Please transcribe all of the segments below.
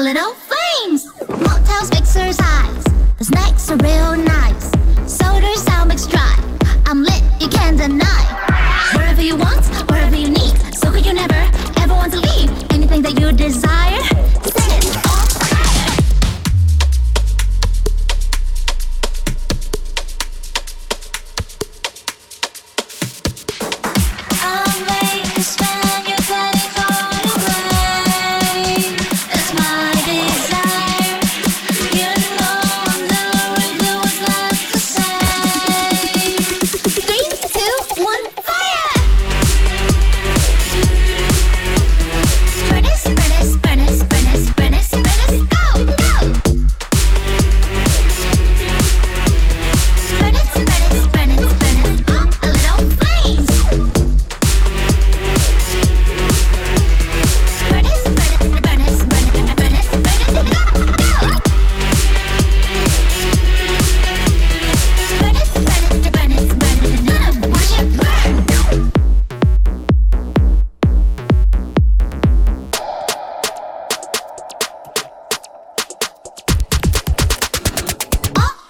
little flames. Mocktails, mixers, eyes. The snacks are real nice. Soda sound mix dry. I'm lit, you can't deny.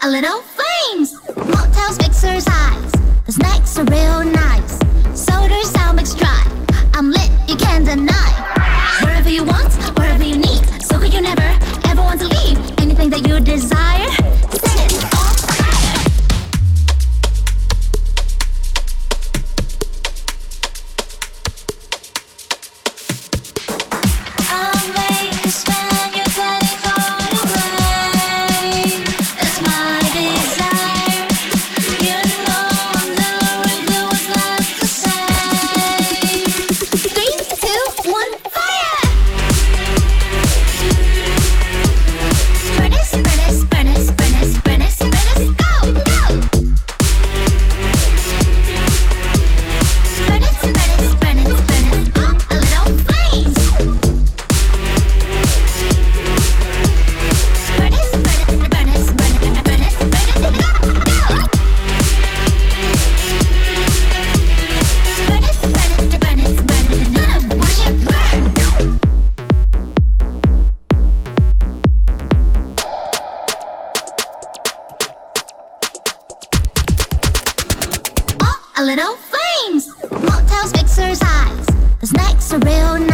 a little flames. Motels, mixers, eyes. The snacks are real nice. a little flames. Motels, mixers, eyes. The snacks are real nice.